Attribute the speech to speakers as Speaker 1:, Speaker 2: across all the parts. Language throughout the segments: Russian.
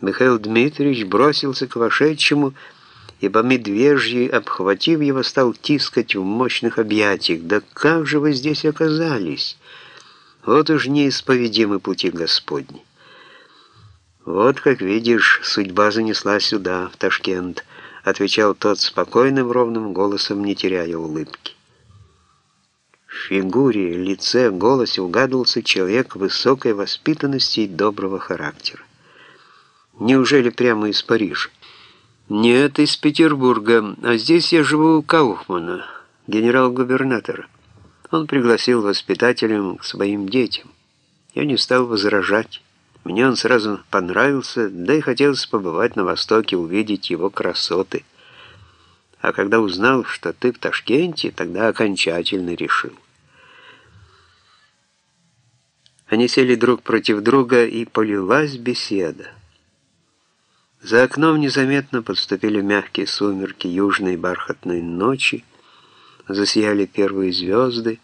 Speaker 1: Михаил Дмитриевич бросился к вошедшему и по медвежьи, обхватив его, стал тискать в мощных объятиях. «Да как же вы здесь оказались? Вот уж неисповедимы пути Господни!» «Вот, как видишь, судьба занесла сюда, в Ташкент», — отвечал тот спокойным, ровным голосом, не теряя улыбки. В фигуре, лице, голосе угадывался человек высокой воспитанности и доброго характера. Неужели прямо из Парижа? Нет, из Петербурга, а здесь я живу у Кауфмана, генерал-губернатора. Он пригласил воспитателем к своим детям. Я не стал возражать. Мне он сразу понравился, да и хотелось побывать на Востоке, увидеть его красоты. А когда узнал, что ты в Ташкенте, тогда окончательно решил. Они сели друг против друга, и полилась беседа. За окном незаметно подступили мягкие сумерки южной бархатной ночи, засияли первые звезды,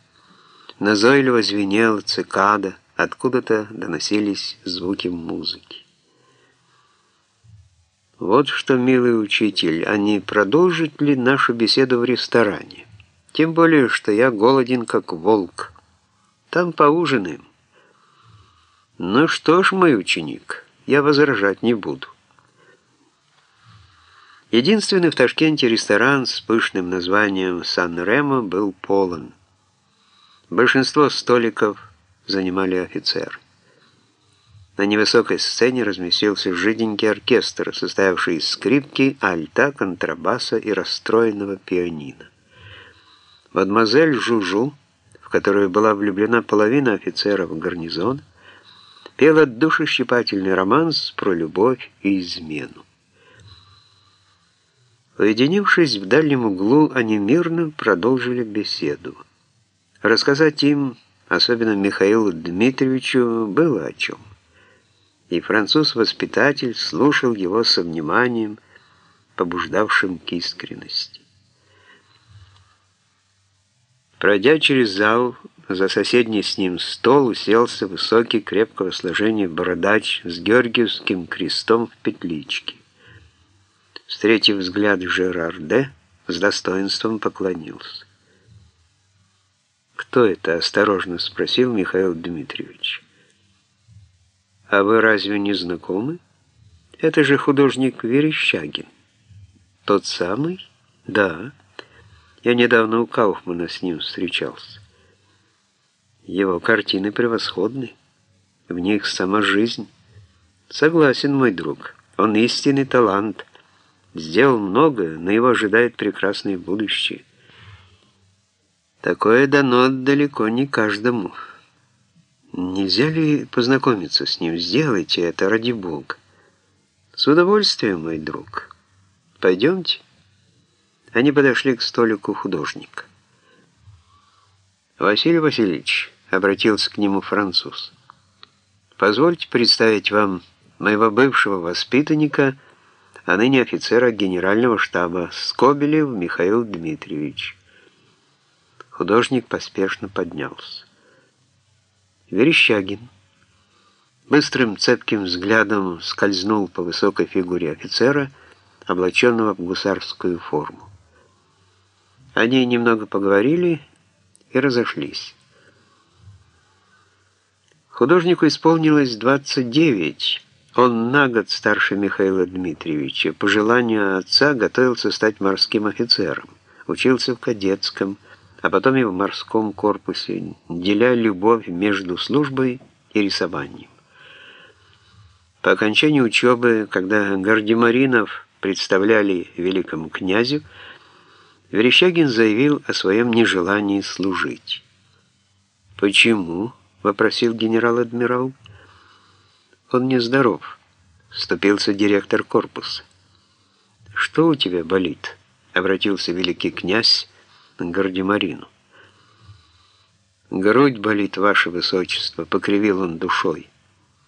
Speaker 1: назойливо звенела цикада, откуда-то доносились звуки музыки. Вот что, милый учитель, а не продолжит ли нашу беседу в ресторане? Тем более, что я голоден, как волк. Там поужинаем. Ну что ж, мой ученик, я возражать не буду. Единственный в Ташкенте ресторан с пышным названием «Сан-Ремо» был полон. Большинство столиков занимали офицеры. На невысокой сцене разместился жиденький оркестр, состоявший из скрипки, альта, контрабаса и расстроенного пианино. Мадемуазель Жужу, в которую была влюблена половина офицеров гарнизона, пела душещипательный романс про любовь и измену. Уединившись в дальнем углу, они мирно продолжили беседу. Рассказать им, особенно Михаилу Дмитриевичу, было о чем. И француз-воспитатель слушал его со вниманием, побуждавшим к искренности. Пройдя через зал, за соседний с ним стол уселся высокий крепкого сложения бородач с георгиевским крестом в петличке. Встретив взгляд Жерарде, с достоинством поклонился. «Кто это?» — осторожно спросил Михаил Дмитриевич. «А вы разве не знакомы? Это же художник Верещагин». «Тот самый?» «Да. Я недавно у Кауфмана с ним встречался. Его картины превосходны. В них сама жизнь. Согласен, мой друг. Он истинный талант» сделал многое, но его ожидает прекрасное будущее. Такое дано далеко не каждому. Нельзя ли познакомиться с ним? Сделайте это ради Бога. С удовольствием, мой друг. Пойдемте. Они подошли к столику художника. Василий Васильевич, обратился к нему француз, позвольте представить вам моего бывшего воспитанника а ныне офицера генерального штаба Скобелев Михаил Дмитриевич. Художник поспешно поднялся. Верещагин быстрым цепким взглядом скользнул по высокой фигуре офицера, облаченного в гусарскую форму. Они немного поговорили и разошлись. Художнику исполнилось 29 он на год старше Михаила Дмитриевича. По желанию отца готовился стать морским офицером. Учился в кадетском, а потом и в морском корпусе, деля любовь между службой и рисованием. По окончании учебы, когда Гардемаринов представляли великому князю, Верещагин заявил о своем нежелании служить. «Почему?» — вопросил генерал-адмирал. Он нездоров, вступился директор корпуса. Что у тебя болит? Обратился великий князь к Гардемарину. «Грудь болит, ваше высочество», — покривил он душой.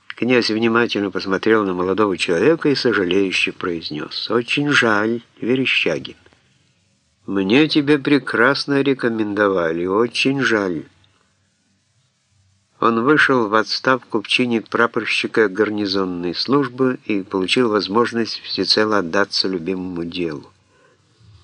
Speaker 1: Князь внимательно посмотрел на молодого человека и сожалеюще произнес. «Очень жаль, Верещагин. Мне тебя прекрасно рекомендовали, очень жаль». Он вышел в отставку в чине прапорщика гарнизонной службы и получил возможность всецело отдаться любимому делу.